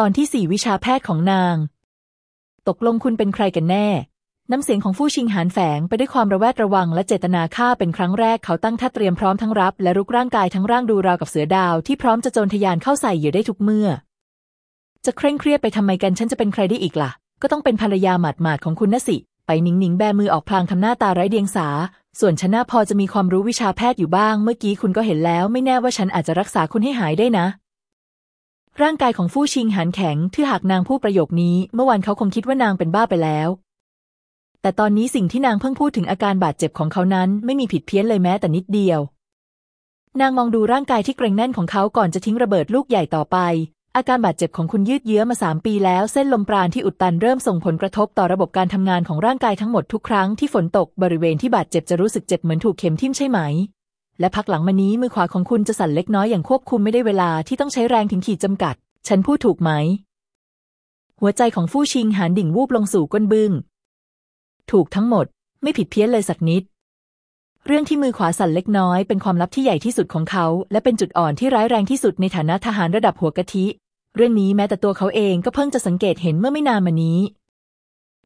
ตอนที่สี่วิชาแพทย์ของนาง ตกลงคุณเป็นใครกันแน่ น้ำเสียงของฟู่ชิงหานแฝงไปด้วยความระแวดระวังและเจตนาฆ่าเป็นครั้งแรกเขาตั้งท่าเตรียมพร้อมทั้งรับ และรุกร่างกายทั้งร่างดูราวกับเสือดาวที่พร้อมจะโจรทยานเข้าใส่เหยื่อได้ทุกเมื่อ จะเคร่งเครียดไปทำไมกันฉันจะเป็นใครได้อีกล่ะ ก็ต้องเป็นภรรยาหมาดๆของคุณนะสิ ไปนิงนิงแบมือออกพลางทำหน้าตาไร้เดียงสา ส่วนฉันน่าพอจะมีความรู้วิชาแพทย์อยู่บ้าง เมื่อกี้คุณก็เห็นแล้ว ไม่แน่ว่าฉันอาจจะรักษาคุณให้หายได้นะ ร่างกายของฟู่ชิงหันแข็งที่หากนางพูดประโยคนี้ เมื่อวานเขาคงคิดว่านางเป็นบ้าไปแล้ว แต่ตอนนี้สิ่งที่นางเพิ่งพูดถึงอาการบาดเจ็บของเขานั้น ไม่มีผิดเพี้ยนเลยแม้แต่นิดเดียว นางมองดูร่างกายที่เกร็งแน่นของเขาก่อนจะทิ้งระเบิดลูกใหญ่ต่อไป อาการบาดเจ็บของคุณยืดเยื้อมาสามปีแล้วเส้นลมปราณที่อุดตันเริ่มส่งผลกระทบต่อระบบการทำงานของร่างกายทั้งหมดทุกครั้งที่ฝนตกบริเวณที่บาดเจ็บจะรู้สึกเจ็บเหมือนถูกเข็มทิ่มใช่ไหม และพักหลังมานี้มือขวาของคุณจะสั่นเล็กน้อยอย่างควบคุมไม่ได้เวลาที่ต้องใช้แรงถึงขีดจำกัด ฉันพูดถูกไหม หัวใจของฟู่ชิงหันดิ่งวูบลงสู่ก้นบึ้ง ถูกทั้งหมด ไม่ผิดเพี้ยนเลยสักนิด เรื่องที่มือขวาสั่นเล็กน้อย เป็นความลับที่ใหญ่ที่สุดของเขา และเป็นจุดอ่อนที่ร้ายแรงที่สุดในฐานะทหารระดับหัวกะทิ เรื่องนี้แม้แต่ตัวเขาเองก็เพิ่งจะสังเกตเห็นเมื่อไม่นานมานี้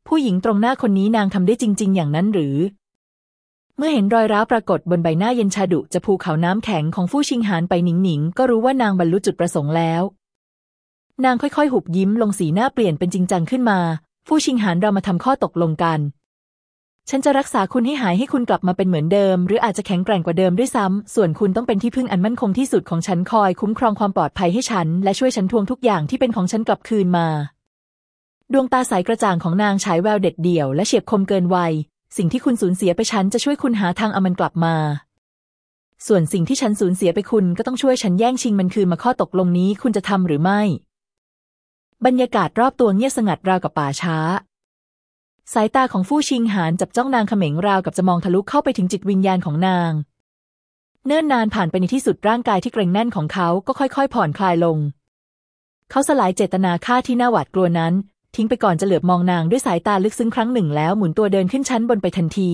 ผู้หญิงตรงหน้าคนนี้นางทำได้จริง ๆ อย่างนั้นหรือ เมื่อเห็นรอยร้าวปรากฏบนใบหน้าเย็นชาดุจะภูเขาน้ำแข็งของฟู่ชิงหานไปหนิงหนิงก็รู้ว่านางบรรลุจุดประสงค์แล้ว นางค่อยๆ หุบยิ้มลงสีหน้าเปลี่ยนเป็นจริงจังขึ้นมา ฟู่ชิงหานเรามาทำข้อตกลงกัน ฉันจะรักษาคุณให้หายให้คุณกลับมาเป็นเหมือนเดิม หรืออาจจะแข็งแกร่งกว่าเดิมด้วยซ้ำส่วนคุณต้องเป็นที่พึ่งอันมั่นคงที่สุดของฉันคอยคุ้มครองความปลอดภัยให้ฉัน และช่วยฉันทวงทุกอย่างที่เป็นของฉันกลับคืนมา ดวงตาใสกระจ่างของนางฉายแววเด็ดเดี่ยวและเฉียบคมเกินวัย สิ่งที่คุณสูญเสียไปฉันจะช่วยคุณหาทางเอามันกลับมา ส่วนสิ่งที่ฉันสูญเสียไปคุณก็ต้องช่วยฉันแย่งชิงมันคืนมาข้อตกลงนี้คุณจะทำหรือไม่ บรรยากาศรอบตัวเงียบสงัดราวกับป่าช้า สายตาของฟู่ชิงหานจับจ้องนางเขม็งราวกับจะมองทะลุเข้าไปถึงจิตวิญญาณของนาง เนิ่นนานผ่านไปในที่สุดร่างกายที่เกร็งแน่นของเขาก็ค่อยๆ ผ่อนคลายลง เขาสลายเจตนาฆ่าที่น่าหวาดกลัวนั้น ทิ้งไปก่อนจะเหลือบมองนางด้วยสายตาลึกซึ้งครั้งหนึ่งแล้วหมุนตัวเดินขึ้นชั้นบนไปทันที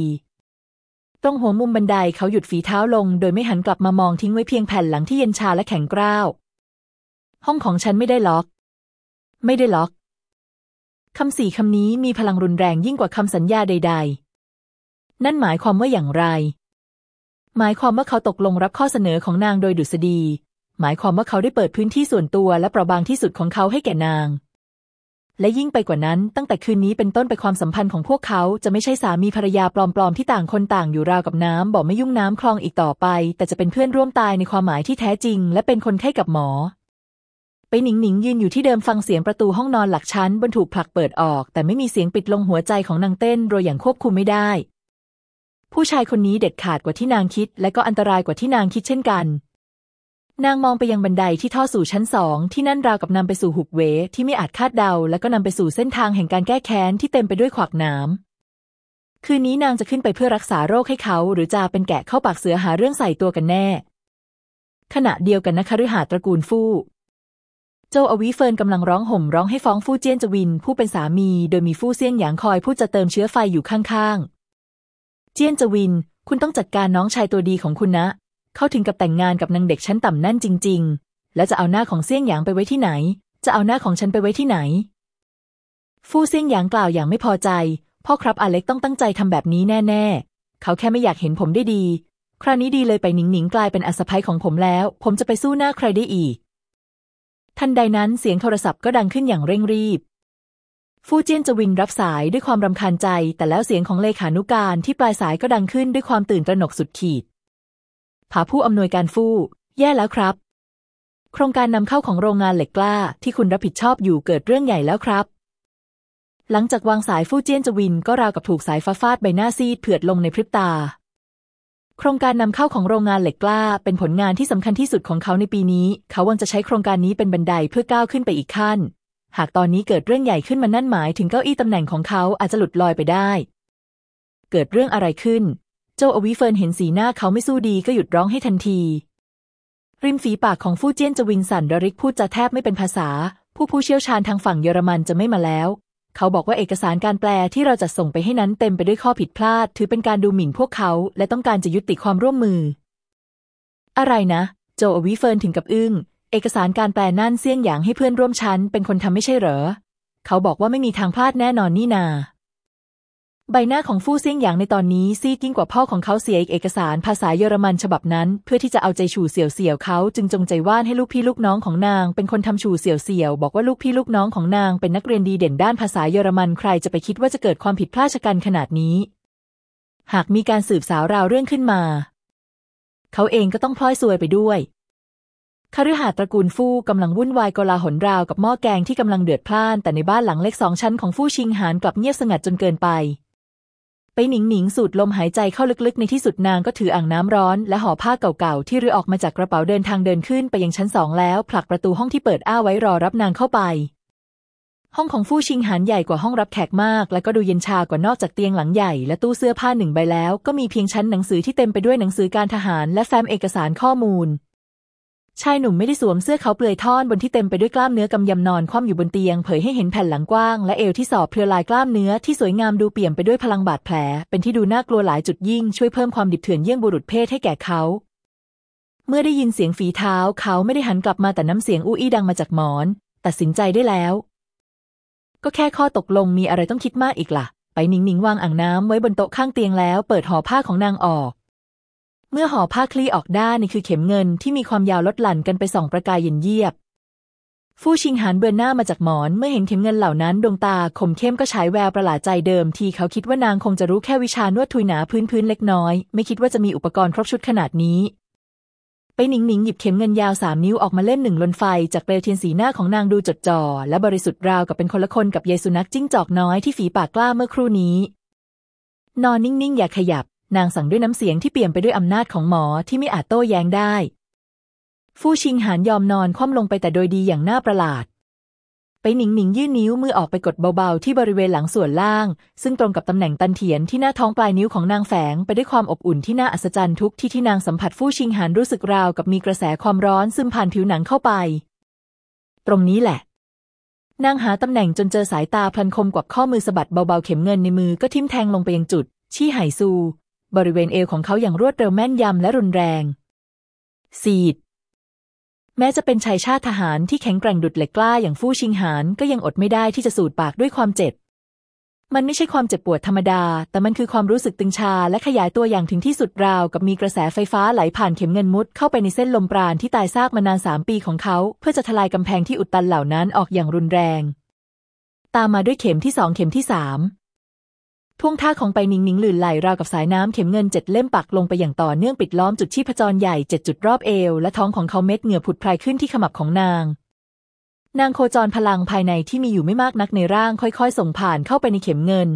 ตรงหัวมุมบันไดเขาหยุดฝีเท้าลง โดยไม่หันกลับมามองทิ้งไว้เพียงแผ่นหลังที่เย็นชาและแข็งกร้าว ห้องของฉันไม่ได้ล็อก ไม่ได้ล็อกคำสี่คำนี้มีพลังรุนแรงยิ่งกว่าคำสัญญาใด ๆ นั่นหมายความว่าอย่างไร หมายความว่าเขาตกลงรับข้อเสนอของนางโดยดุษฎี หมายความว่าเขาได้เปิดพื้นที่ส่วนตัวและเปราะบางที่สุดของเขาให้แก่นาง และยิ่งไปกว่านั้น ตั้งแต่คืนนี้เป็นต้นไปความสัมพันธ์ของพวกเขาจะไม่ใช่สามีภรรยาปลอมๆที่ต่างคนต่างอยู่ราวกับน้ำบ่อไม่ยุ่งน้ำคลองอีกต่อไป แต่จะเป็นเพื่อนร่วมตายในความหมายที่แท้จริง และเป็นคนไข้กับหมอ ไปหนิงหนิงยืนอยู่ที่เดิมฟังเสียงประตูห้องนอนหลักชั้นบนถูกผลักเปิดออก แต่ไม่มีเสียงปิดลงหัวใจของนางเต้นโดยอย่างควบคุมไม่ได้ ผู้ชายคนนี้เด็ดขาดกว่าที่นางคิด และก็อันตรายกว่าที่นางคิดเช่นกัน นางมองไปยังบันไดที่ท่อสู่ชั้นสองที่นั่นราวกับนำไปสู่หุบเวที่ไม่อาจคาดเดา และก็นำไปสู่เส้นทางแห่งการแก้แค้นที่เต็มไปด้วยขวากหนามคืนนี้นางจะขึ้นไปเพื่อรักษาโรคให้เขา หรือจะเป็นแกะเข้าปากเสือหาเรื่องใส่ตัวกันแน่ ขณะเดียวกันนะคฤหาตระกูลฟู่โจอวีเฟินกำลังร้องห่มร้องให้ฟ้องฟู่เจี้ยนจวิน ผู้เป็นสามี โดยมีฟู่เซี่ยงหยางคอยผู้จะเติมเชื้อไฟอยู่ข้างๆ เจี้ยนจวิน คุณต้องจัดการน้องชายตัวดีของคุณนะ เขาถึงกับแต่งงานกับนางเด็กชั้นต่ำนั่นจริง ๆ แล้วจะเอาหน้าของเซี่ยงหยางไปไว้ที่ไหน จะเอาหน้าของฉันไปไว้ที่ไหน ฟู่เซี่ยงหยางกล่าวอย่างไม่พอใจ พ่อครับอาเล็กต้องตั้งใจทำแบบนี้แน่ ๆ เขาแค่ไม่อยากเห็นผมได้ดี คราวนี้ดีเลยไปหนิงหนิงกลายเป็นอสภัยของผมแล้ว ผมจะไปสู้หน้าใครได้อีก ทันใดนั้นเสียงโทรศัพท์ก็ดังขึ้นอย่างเร่งรีบฟู่เจี้ยนจวินรับสายด้วยความรำคาญใจ แต่แล้วเสียงของเลขานุการที่ปลายสายก็ดังขึ้นด้วยความตื่นตระหนกสุดขีด ผาผู้อำนวยการฟู่ แย่แล้วครับ โครงการนำเข้าของโรงงานเหล็กกล้าที่คุณรับผิดชอบอยู่เกิดเรื่องใหญ่แล้วครับ หลังจากวางสายฟู่เจี้ยนจวินก็ราวกับถูกสายฟ้าฟาดใบหน้าซีดเผือดลงในพริบตา โครงการนำเข้าของโรงงานเหล็กกล้า เป็นผลงานที่สำคัญที่สุดของเขาในปีนี้ เขาวังจะใช้โครงการนี้เป็นบันไดเพื่อก้าวขึ้นไปอีกขั้น หากตอนนี้เกิดเรื่องใหญ่ขึ้นมานั่นหมายถึงเก้าอี้ตำแหน่งของเขาอาจจะหลุดลอยไปได้ เกิดเรื่องอะไรขึ้น โจอวีเฟินเห็นสีหน้าเขาไม่สู้ดีก็หยุดร้องให้ทันที ริมฝีปากของฟู่เจี้ยนจวินสันดริกพูดจะแทบไม่เป็นภาษา ผู้ผู้เชี่ยวชาญทางฝั่งเยอรมันจะไม่มาแล้ว เขาบอกว่าเอกสารการแปลที่เราจัดส่งไปให้นั้นเต็มไปด้วยข้อผิดพลาด ถือเป็นการดูหมิ่นพวกเขาและต้องการจะยุติความร่วมมือ อะไรนะ โจอวีเฟินถึงกับอึ้งเอกสารการแปลนั่นเสี่ยงหยางให้เพื่อนร่วมชั้นเป็นคนทำไม่ใช่เหรอ เขาบอกว่าไม่มีทางพลาดแน่นอนนี่นา ใบหน้าของฟู่เซี่ยงหยางในตอนนี้ซีดยิ่งกว่าพ่อของเขาเสียอีกเอกสารภาษาเยอรมันฉบับนั้น เพื่อที่จะเอาใจฉู่เสี่ยวเสี่ยวเขาจึงจงใจว่านให้ลูกพี่ลูกน้องของนาง เป็นคนทำฉู่เสี่ยวเสี่ยวบอกว่าลูกพี่ลูกน้องของนางเป็นนักเรียนดีเด่นด้านภาษาเยอรมันใครจะไปคิดว่าจะเกิดความผิดพลาดชะกันขนาดนี้ หากมีการสืบสาวราวเรื่องขึ้นมา เขาเองก็ต้องพลอยซวยไปด้วยคฤหาสน์ตระกูลฟู่กำลังวุ่นวายกลาหนราวกับหม้อแกงที่กำลังเดือดพล่าน แต่ในบ้านหลังเล็กสองชั้นของฟู่ชิงหานกลับเงียบสงัดจนเกินไป ไปหนิงหนิงสูดลมหายใจเข้าลึกๆ ในที่สุดนางก็ถืออ่างน้ำร้อน และห่อผ้าเก่าๆ ที่รื้อออกมาจากกระเป๋าเดินทางเดินขึ้นไปยังชั้นสองแล้ว ผลักประตูห้องที่เปิดอ้าไว้รอรับนางเข้าไป ห้องของฟู่ชิงหานใหญ่กว่าห้องรับแขกมาก และก็ดูเย็นชากว่านอกจากเตียงหลังใหญ่และตู้เสื้อผ้าหนึ่งใบแล้ว ก็มีเพียงชั้นหนังสือที่เต็มไปด้วยหนังสือการทหารและแฟ้มเอกสารข้อมูล ชายหนุ่มไม่ได้สวมเสื้อเขาเปลือยท่อนบนที่เต็มไปด้วยกล้ามเนื้อกำยำนอนคว่ำอยู่บนเตียง เผยให้เห็นแผ่นหลังกว้าง และเอวที่สอบเพลียวลายกล้ามเนื้อที่สวยงามดูเปี่ยมไปด้วยพลังบาดแผล เป็นที่ดูน่ากลัวหลายจุดยิ่งช่วยเพิ่มความดิบเถื่อนเยี่ยงบุรุษเพศให้แก่เขา เมื่อได้ยินเสียงฝีเท้า เขาไม่ได้หันกลับมาแต่น้ำเสียงอู้อี้ดังมาจากหมอน ตัดสินใจได้แล้ว ก็แค่ข้อตกลงมีอะไรต้องคิดมากอีกละ่ะ ไปนิงนิงวางอ่างน้ำไว้บนโต๊ะข้างเตียงแล้ว เปิดห่อผ้าของนางออก เมื่อห่อผ้าคลี่ออกด้านี่คือเข็มเงินที่มีความยาวลดหลั่นกันไปสองประกายเย็นเยียบ ฟู่ชิงหานเบือนหน้ามาจากหมอน เมื่อเห็นเข็มเงินเหล่านั้นดวงตาคมเข้มก็ฉายแววประหลาดใจเดิม ที่เขาคิดว่านางคงจะรู้แค่วิชานวดทุยหนาพื้นพื้นเล็กน้อย ไม่คิดว่าจะมีอุปกรณ์ครบชุดขนาดนี้ ไปหนิงหนิงหยิบเข็มเงินยาวสามนิ้วออกมาเล่มหนึ่งลนไฟ จากเปลวเทียนสีหน้าของนางดูจดจ่อและบริสุทธิ์ราวกับเป็นคนละคนกับยายสุนัขจิ้งจอกน้อยที่ฝีปากกล้าเมื่อครู่นี้ นอนนิ่งๆอย่าขยับ นางสั่งด้วยน้ำเสียงที่เปี่ยมไปด้วยอำนาจของหมอที่ไม่อาจโต้แย้งได้ ฟู่ชิงหานยอมนอนคว่ำลงไปแต่โดยดีอย่างน่าประหลาด ไปหนิงหนิงยื่นนิ้วมือออกไปกดเบาๆ ที่บริเวณหลังส่วนล่าง ซึ่งตรงกับตำแหน่งตันเถียนที่หน้าท้องปลายนิ้วของนางแฝงไปด้วยความอบอุ่นที่น่าอัศจรรย์ทุกที่ที่นางสัมผัสฟู่ชิงหานรู้สึกราวกับมีกระแสความร้อนซึมผ่านผิวหนังเข้าไป ตรงนี้แหละนางหาตำแหน่งจนเจอสายตาพลันคมกว่าข้อมือสะบัดเบาๆเข็มเงินในมือก็ทิ่มแทงลงไปยังจุด ชี้ไหซู บริเวณเอวของเขาอย่างรวดเร็วแม่นยำและรุนแรงสีด แม้จะเป็นชายชาติทหารที่แข็งแกร่งดุดเหล็กกล้าอย่างฟู่ชิงหานก็ยังอดไม่ได้ที่จะสูดปากด้วยความเจ็บ มันไม่ใช่ความเจ็บปวดธรรมดา แต่มันคือความรู้สึกตึงชาและขยายตัวอย่างถึงที่สุดราวกับมีกระแสไฟฟ้าไหลผ่านเข็มเงินมุดเข้าไปในเส้นลมปราณที่ตายซากมานานสามปีของเขา เพื่อจะทลายกำแพงที่อุดตันเหล่านั้นออกอย่างรุนแรง ตามมาด้วยเข็มที่สองเข็มที่สาม ท่วงท่าของไปนิงนิงลื่นไหลราวกับสายน้ำเข็มเงินเจ็ดเล่มปักลงไปอย่างต่อเนื่องปิดล้อมจุดชีพจรใหญ่เจ็ดจุดรอบเอว และท้องของเขาเม็ดเหงื่อผุดพรายขึ้นที่ขมับของนาง นางโคจรพลังภายในที่มีอยู่ไม่มากนักในร่างค่อยๆ ส่งผ่านเข้าไปในเข็มเงิน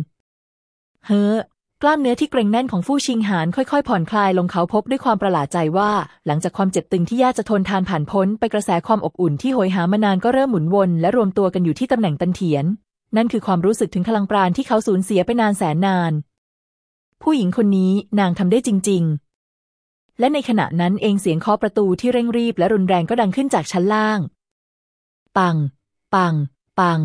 เฮ้อกล้ามเนื้อที่เกร็งแน่นของฟู่ชิงหานค่อยๆ ผ่อนคลายลงเขาพบด้วยความประหลาดใจว่า หลังจากความเจ็บตึงที่ยากจะทนทานผ่านพ้น ไปกระแสความอบอุ่นที่โหยหามานานก็เริ่มหมุนวนและรวมตัวกันอยู่ที่ตำแหน่งตันเถียน นั่นคือความรู้สึกถึงพลังปราณที่เขาสูญเสียไปนานแสนนาน ผู้หญิงคนนี้นางทำได้จริง ๆ และในขณะนั้นเองเสียงเคาะประตูที่เร่งรีบและรุนแรงก็ดังขึ้นจากชั้นล่าง ปัง ปัง ปัง